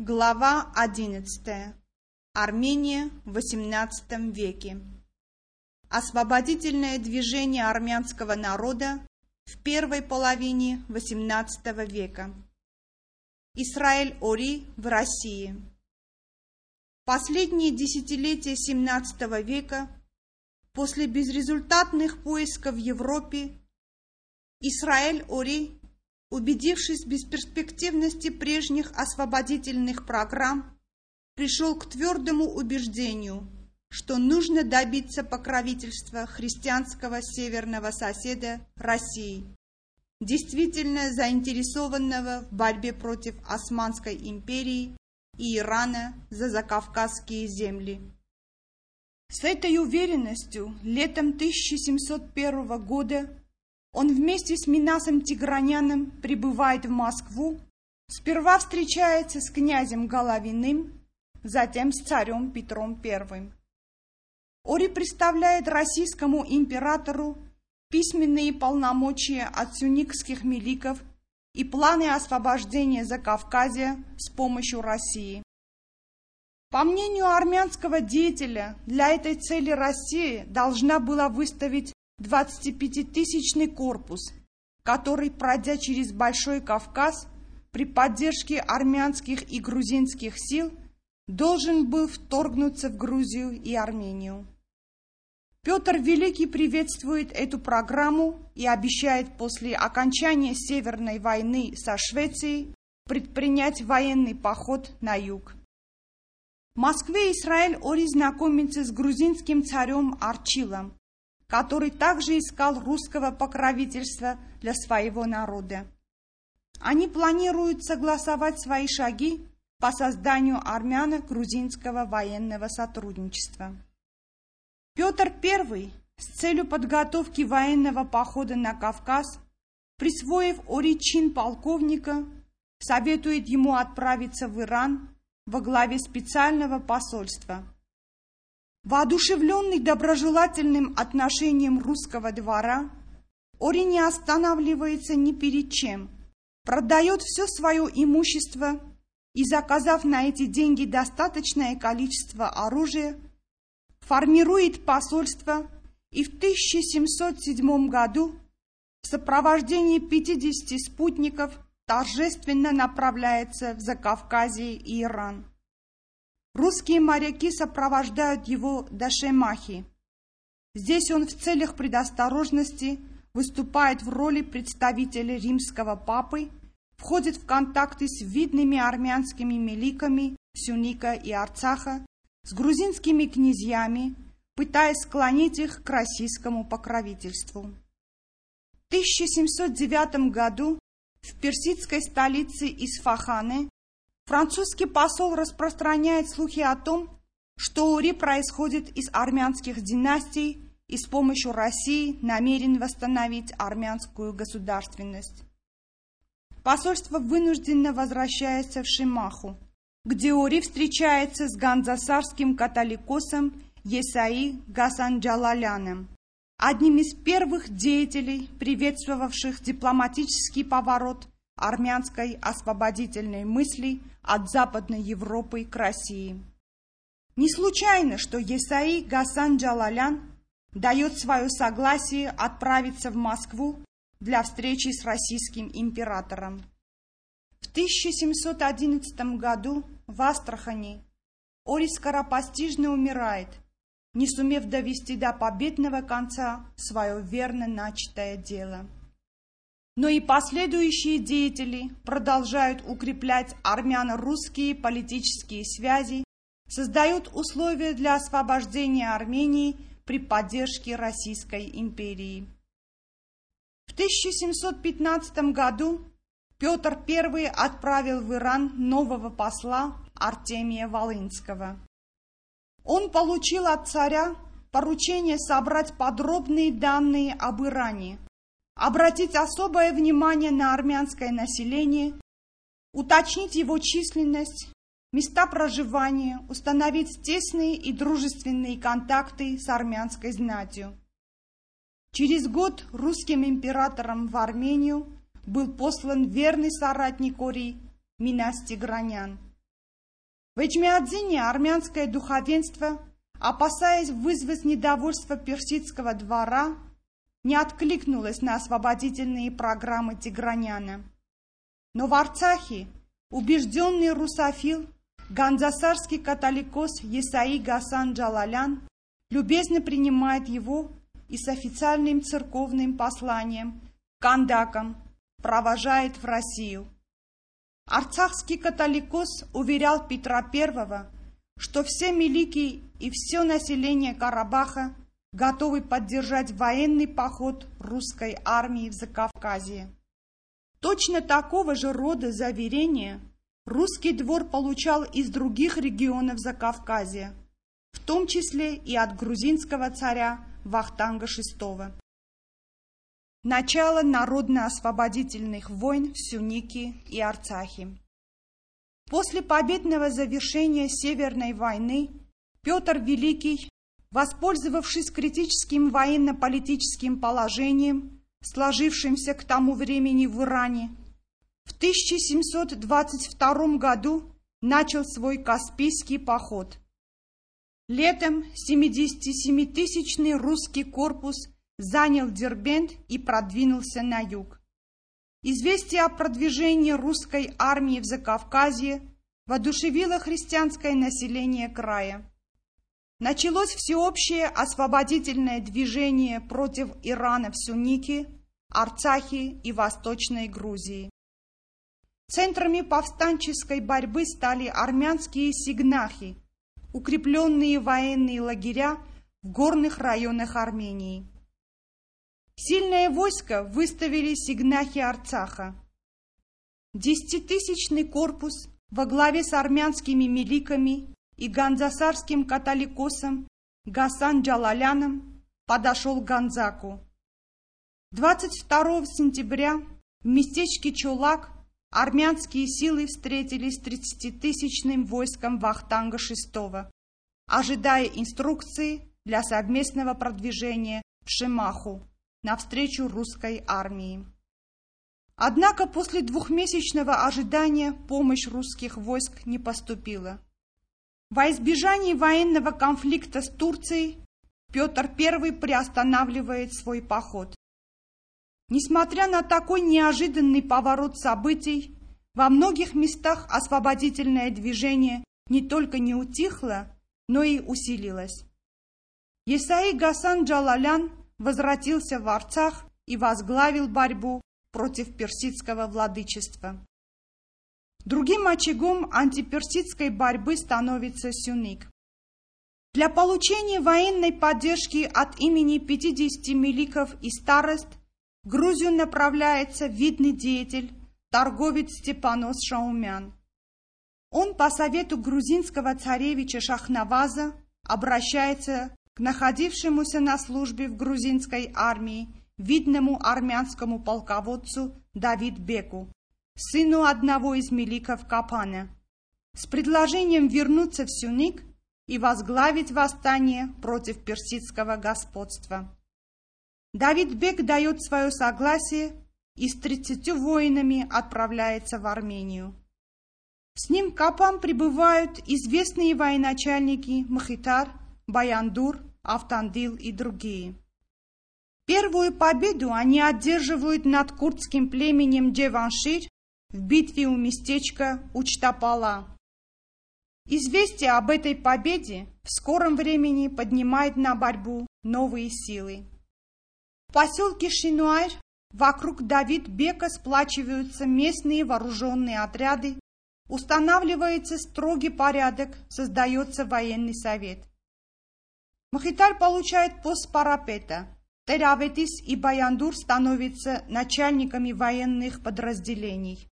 Глава 11. Армения в XVIII веке. Освободительное движение армянского народа в первой половине XVIII века. Израиль Ори в России. Последние десятилетия XVII века, после безрезультатных поисков в Европе, Израиль Ори убедившись в бесперспективности прежних освободительных программ, пришел к твердому убеждению, что нужно добиться покровительства христианского северного соседа России, действительно заинтересованного в борьбе против Османской империи и Ирана за закавказские земли. С этой уверенностью летом 1701 года он вместе с Минасом Тиграняном прибывает в Москву, сперва встречается с князем Головиным, затем с царем Петром I. Ори представляет российскому императору письменные полномочия от сюникских миликов и планы освобождения Закавказья с помощью России. По мнению армянского деятеля, для этой цели Россия должна была выставить 25-тысячный корпус, который, пройдя через Большой Кавказ, при поддержке армянских и грузинских сил, должен был вторгнуться в Грузию и Армению. Петр Великий приветствует эту программу и обещает после окончания Северной войны со Швецией предпринять военный поход на юг. В Москве Израиль Ори знакомится с грузинским царем Арчилом, который также искал русского покровительства для своего народа. Они планируют согласовать свои шаги по созданию армяно-грузинского военного сотрудничества. Петр I с целью подготовки военного похода на Кавказ, присвоив оричин полковника, советует ему отправиться в Иран во главе специального посольства – Воодушевленный доброжелательным отношением русского двора, Ори не останавливается ни перед чем, продает все свое имущество и, заказав на эти деньги достаточное количество оружия, формирует посольство и в 1707 году в сопровождении 50 спутников торжественно направляется в Закавказье и Иран. Русские моряки сопровождают его до Шемахи. Здесь он в целях предосторожности выступает в роли представителя римского папы, входит в контакты с видными армянскими меликами Сюника и Арцаха, с грузинскими князьями, пытаясь склонить их к российскому покровительству. В 1709 году в персидской столице Исфахане Французский посол распространяет слухи о том, что Ури происходит из армянских династий и с помощью России намерен восстановить армянскую государственность. Посольство вынужденно возвращается в Шимаху, где Ури встречается с ганзасарским католикосом Есаи Гасанджалаляном, одним из первых деятелей, приветствовавших дипломатический поворот армянской освободительной мысли от Западной Европы к России. Не случайно, что Есаи Гасан Джалалян дает свое согласие отправиться в Москву для встречи с российским императором. В 1711 году в Астрахани Орис скоропостижно умирает, не сумев довести до победного конца свое верно начатое дело но и последующие деятели продолжают укреплять армяно-русские политические связи, создают условия для освобождения Армении при поддержке Российской империи. В 1715 году Петр I отправил в Иран нового посла Артемия Волынского. Он получил от царя поручение собрать подробные данные об Иране, обратить особое внимание на армянское население, уточнить его численность, места проживания, установить тесные и дружественные контакты с армянской знатью. Через год русским императором в Армению был послан верный соратник Ори Минас Тигранян, В Эчмиадзине армянское духовенство, опасаясь вызвать недовольство персидского двора, не откликнулось на освободительные программы Тиграняна. Но в Арцахе убежденный русофил, ганзасарский католикос Есаи Гасан Джалалян любезно принимает его и с официальным церковным посланием кандаком провожает в Россию. Арцахский католикос уверял Петра I, что все милики и все население Карабаха готовы поддержать военный поход русской армии в Закавказье. Точно такого же рода заверения русский двор получал из других регионов Закавказья, в том числе и от грузинского царя Вахтанга VI. Начало народно-освободительных войн в Сюнике и Арцахе. После победного завершения Северной войны Петр Великий, воспользовавшись критическим военно-политическим положением, сложившимся к тому времени в Иране, в 1722 году начал свой Каспийский поход. Летом 77-тысячный русский корпус занял Дербент и продвинулся на юг. Известие о продвижении русской армии в Закавказье воодушевило христианское население края. Началось всеобщее освободительное движение против Ирана в Сюнике, Арцахе и Восточной Грузии. Центрами повстанческой борьбы стали армянские сигнахи, укрепленные военные лагеря в горных районах Армении. Сильное войско выставили сигнахи Арцаха. Десятитысячный корпус во главе с армянскими миликами и ганзасарским католикосом Гасан Джалаляном подошел к Ганзаку. 22 сентября в местечке Чулак армянские силы встретились с 30-тысячным войском Вахтанга VI, ожидая инструкции для совместного продвижения в Шимаху навстречу русской армии. Однако после двухмесячного ожидания помощь русских войск не поступила. Во избежание военного конфликта с Турцией Петр I приостанавливает свой поход. Несмотря на такой неожиданный поворот событий, во многих местах освободительное движение не только не утихло, но и усилилось. Есаи Гасан Джалалян возвратился в Арцах и возглавил борьбу против персидского владычества. Другим очагом антиперсидской борьбы становится Сюник. Для получения военной поддержки от имени 50 миликов и старост в Грузию направляется видный деятель, торговец Степанос Шаумян. Он по совету грузинского царевича Шахнаваза обращается к находившемуся на службе в грузинской армии видному армянскому полководцу Давид Беку, сыну одного из миликов Капана, с предложением вернуться в Сюник и возглавить восстание против персидского господства. Давид Бек дает свое согласие и с тридцатью воинами отправляется в Армению. С ним к Капам прибывают известные военачальники Махитар, Баяндур, Автандил и другие. Первую победу они одерживают над курдским племенем Джеваншир в битве у местечка Учтапала. Известие об этой победе в скором времени поднимает на борьбу новые силы. В поселке Шинуайр вокруг Давид Бека сплачиваются местные вооруженные отряды, устанавливается строгий порядок, создается военный совет. Махитар получает пост парапета. Тераветис и Баяндур становятся начальниками военных подразделений.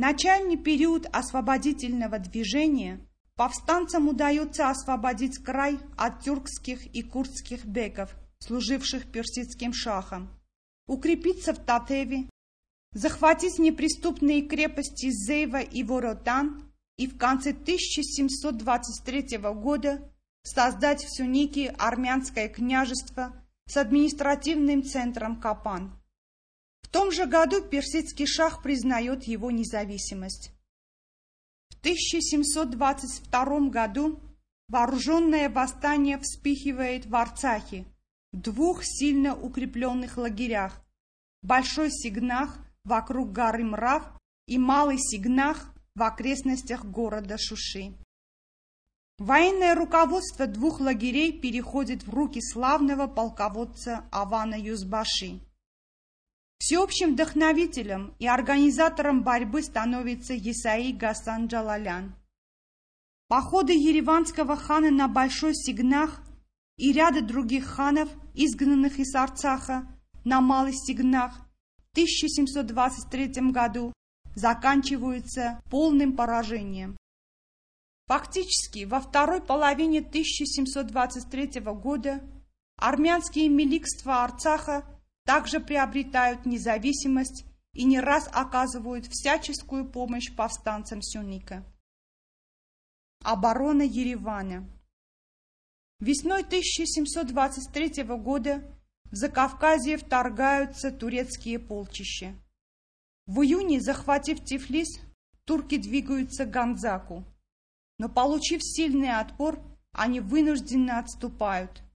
Начальный период освободительного движения повстанцам удается освободить край от тюркских и курдских беков, служивших персидским шахом, укрепиться в Татеве, захватить неприступные крепости Зейва и Воротан и в конце 1723 года создать в Сюнике армянское княжество с административным центром Капан. В том же году персидский шах признает его независимость. В В 1722 году вооруженное восстание вспихивает в Арцахе, в двух сильно укрепленных лагерях, Большой Сигнах вокруг горы Мрав и Малый Сигнах в окрестностях города Шуши. Военное руководство двух лагерей переходит в руки славного полководца Авана Юзбаши. Всеобщим вдохновителем и организатором борьбы становится Исаи Гасан Джалалян. Походы ереванского хана на Большой Сигнах и ряда других ханов, изгнанных из Арцаха, на Малый Сигнах в 1723 году заканчиваются полным поражением. Фактически, во второй половине 1723 года армянские миликства Арцаха также приобретают независимость и не раз оказывают всяческую помощь повстанцам Сюника. Оборона Еревана Весной 1723 года в Закавказье вторгаются турецкие полчища. В июне, захватив Тифлис, турки двигаются к Ганзаку, но, получив сильный отпор, они вынужденно отступают –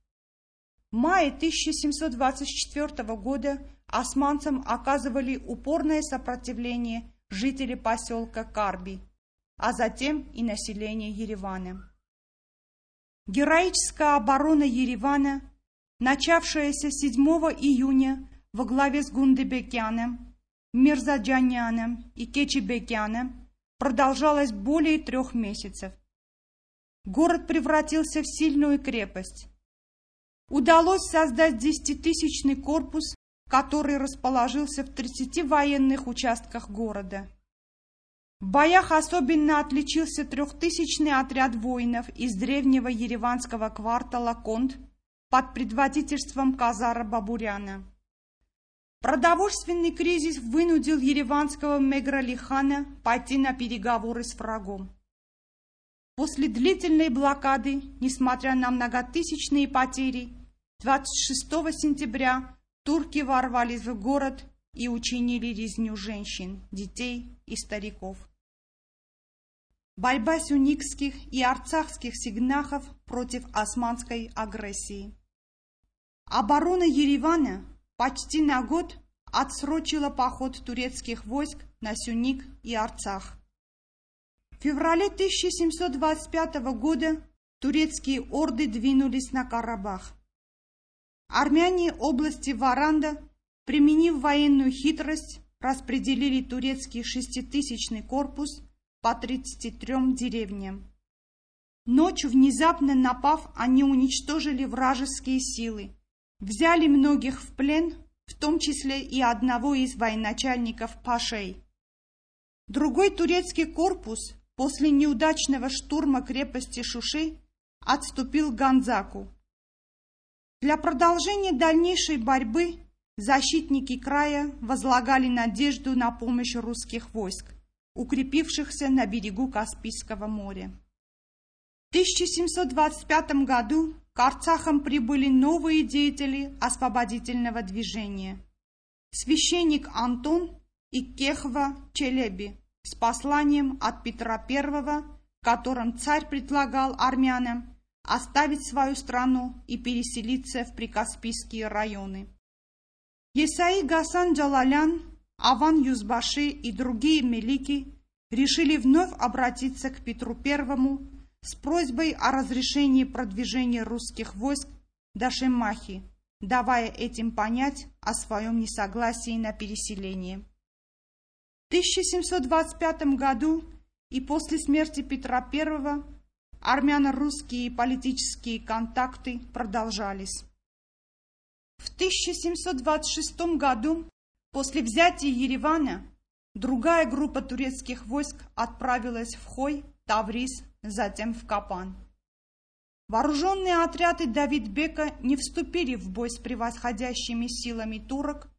мае 1724 года османцам оказывали упорное сопротивление жители поселка Карби, а затем и население Еревана. Героическая оборона Еревана, начавшаяся 7 июня во главе с Гундебекяном, Мирзаджаняном и Кечебекяном, продолжалась более трех месяцев. Город превратился в сильную крепость, удалось создать десятитысячный корпус, который расположился в 30 военных участках города. В боях особенно отличился трехтысячный отряд воинов из древнего ереванского квартала Конд под предводительством Казара Бабуряна. Продовольственный кризис вынудил ереванского Мегралихана пойти на переговоры с врагом. После длительной блокады, несмотря на многотысячные потери, 26 сентября турки ворвались в город и учинили резню женщин, детей и стариков. Борьба сюникских и арцахских сигнахов против османской агрессии. Оборона Еревана почти на год отсрочила поход турецких войск на Сюник и Арцах. В феврале 1725 года турецкие орды двинулись на Карабах. Армяне области Варанда, применив военную хитрость, распределили турецкий шеститысячный корпус по 33 деревням. Ночью, внезапно напав, они уничтожили вражеские силы, взяли многих в плен, в том числе и одного из военачальников Пашей. Другой турецкий корпус после неудачного штурма крепости Шуши отступил к Ганзаку. Для продолжения дальнейшей борьбы защитники края возлагали надежду на помощь русских войск, укрепившихся на берегу Каспийского моря. В 1725 году к Арцахам прибыли новые деятели освободительного движения. Священник Антон и Кехва Челеби с посланием от Петра I, в котором царь предлагал армянам оставить свою страну и переселиться в прикаспийские районы. Есаи Гасан Джалалян, Аван Юзбаши и другие мелики решили вновь обратиться к Петру I с просьбой о разрешении продвижения русских войск до Шемахи, давая этим понять о своем несогласии на переселение. В 1725 году и после смерти Петра I армяно-русские политические контакты продолжались. В 1726 году, после взятия Еревана, другая группа турецких войск отправилась в Хой, Таврис, затем в Капан. Вооруженные отряды Давидбека не вступили в бой с превосходящими силами турок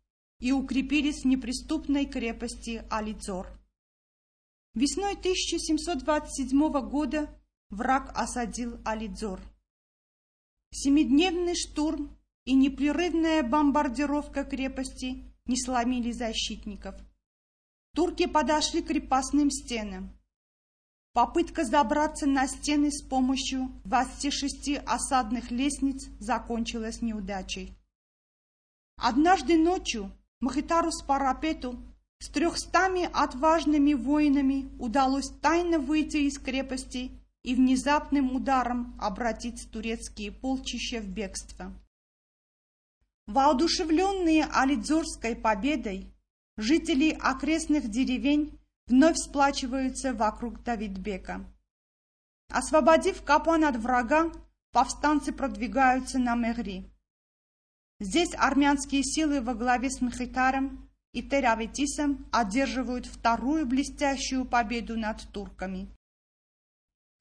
и укрепились в неприступной крепости Алидзор. Весной 1727 года враг осадил Алидзор. Семидневный штурм и непрерывная бомбардировка крепости не сломили защитников. Турки подошли к крепостным стенам. попытка забраться на стены с помощью 26 осадных лестниц закончилась неудачей. Однажды ночью Махитару с парапету с трехстами отважными воинами удалось тайно выйти из крепости и внезапным ударом обратить турецкие полчища в бегство. Воодушевленные Алидзорской победой, жители окрестных деревень вновь сплачиваются вокруг Давидбека. Освободив Капан от врага, повстанцы продвигаются на Мегри. Здесь армянские силы во главе с Мехитаром и Тераветисом одерживают вторую блестящую победу над турками.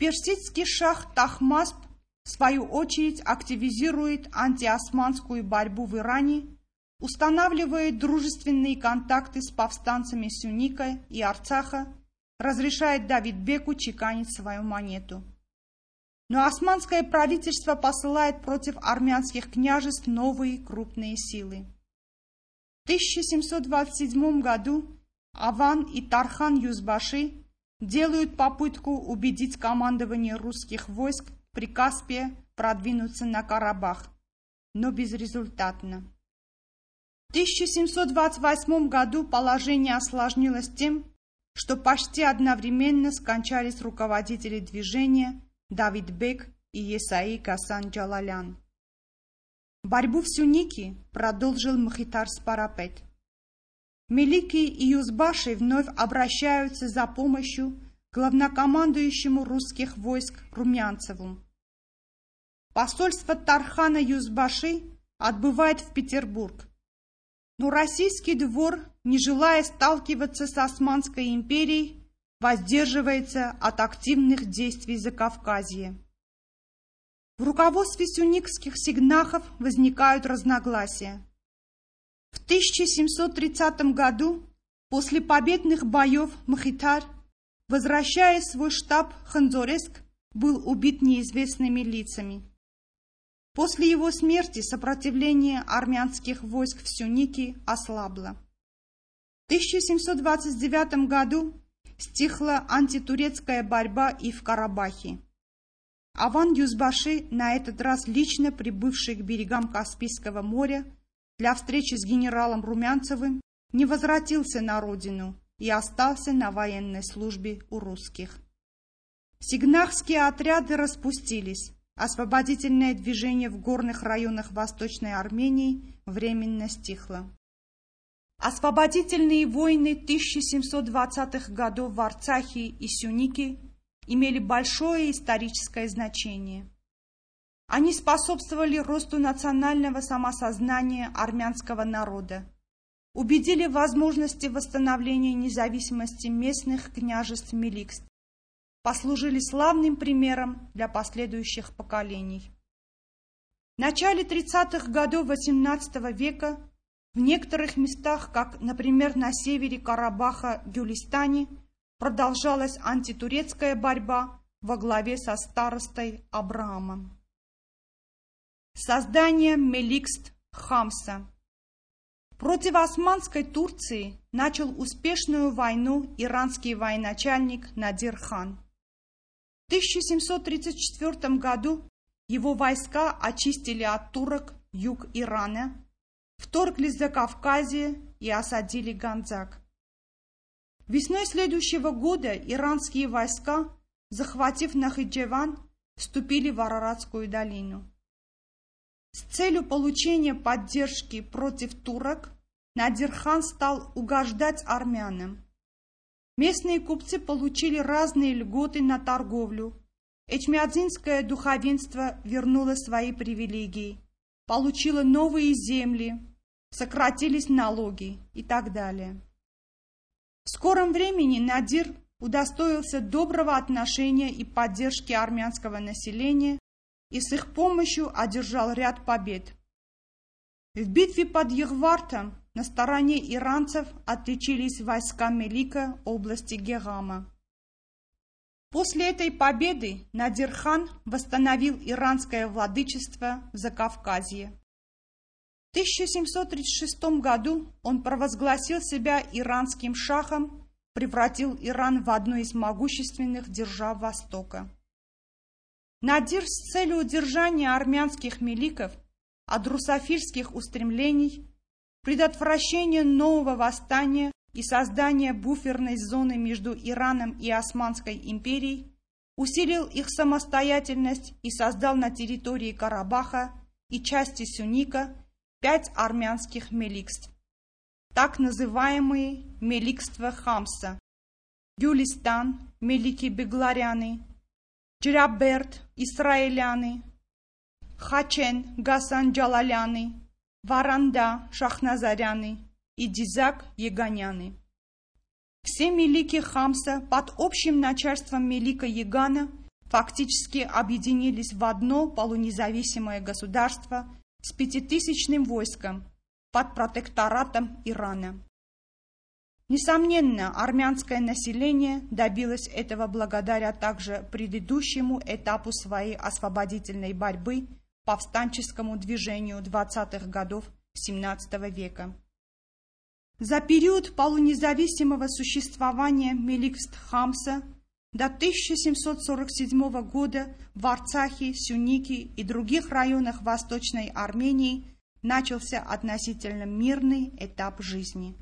Персидский шах Тахмасп в свою очередь активизирует антиосманскую борьбу в Иране, устанавливает дружественные контакты с повстанцами Сюника и Арцаха, разрешает Давидбеку чеканить свою монету. Но османское правительство посылает против армянских княжеств новые крупные силы. В 1727 году Аван и Тархан Юзбаши делают попытку убедить командование русских войск при Каспе продвинуться на Карабах, но безрезультатно. В 1728 году положение осложнилось тем, что почти одновременно скончались руководители движения Давид Бек и Есаи Гасан Джалалян. Борьбу в Сюнике продолжил Махитар Спарапет. Мелики и Юзбаши вновь обращаются за помощью к главнокомандующему русских войск Румянцеву. Посольство Тархана Юзбаши отбывает в Петербург. Но российский двор, не желая сталкиваться с Османской империей, воздерживается от активных действий за Кавказье. В руководстве сюникских сигнахов возникают разногласия. В 1730 году, после победных боев Махитар, возвращая свой штаб Ханзореск, был убит неизвестными лицами. После его смерти сопротивление армянских войск в Сюнике ослабло. В 1729 году стихла антитурецкая борьба и в Карабахе. Аван Юзбаши, на этот раз лично прибывший к берегам Каспийского моря для встречи с генералом Румянцевым, не возвратился на родину и остался на военной службе у русских. Сигнахские отряды распустились, освободительное движение в горных районах Восточной Армении временно стихло. Освободительные войны 1720-х годов в Арцахе и Сюнике имели большое историческое значение. Они способствовали росту национального самосознания армянского народа, убедили в возможности восстановления независимости местных княжеств Меликст, послужили славным примером для последующих поколений. В начале 30-х годов XVIII века в некоторых местах, как, например, на севере Карабаха, Гюлистане, продолжалась антитурецкая борьба во главе со старостой Абраамом. Создание Меликст Хамса Против османской Турции начал успешную войну иранский военачальник Надир хан. В 1734 году его войска очистили от турок юг Ирана, вторглись за Кавказье и осадили Ганзак. Весной следующего года иранские войска, захватив Нахиджеван, вступили в Араратскую долину. С целью получения поддержки против турок Надирхан стал угождать армянам. Местные купцы получили разные льготы на торговлю. Эчмиадзинское духовенство вернуло свои привилегии, получило новые земли, сократились налоги и так далее. В скором времени Надир удостоился доброго отношения и поддержки армянского населения и с их помощью одержал ряд побед. В битве под Егвартом на стороне иранцев отличились войска Мелика области Герама. После этой победы Надирхан восстановил иранское владычество в Закавказье. В 1736 году он провозгласил себя иранским шахом превратил Иран в одну из могущественных держав Востока. Надир с целью удержания армянских меликов от русофильских устремлений, предотвращения нового восстания и создания буферной зоны между Ираном и Османской империей усилил их самостоятельность и создал на территории Карабаха и части Сюника пять армянских меликств, так называемые меликства Хамса, Гюлистан, Мелики Бегларяны, Джраберт, Израиляны, Хачен, Гасан Джалаляны, Варанда, Шахназаряны и Дизак, Яганяны. Все мелики Хамса под общим начальством Мелика Ягана фактически объединились в одно полунезависимое государство с пятитысячным войском под протекторатом Ирана. Несомненно, армянское население добилось этого благодаря также предыдущему этапу своей освободительной борьбы повстанческому движению 20-х годов XVII века. За период полунезависимого существования Меликст-Хамса до 1747 года в Арцахе, Сюнике и других районах Восточной Армении начался относительно мирный этап жизни.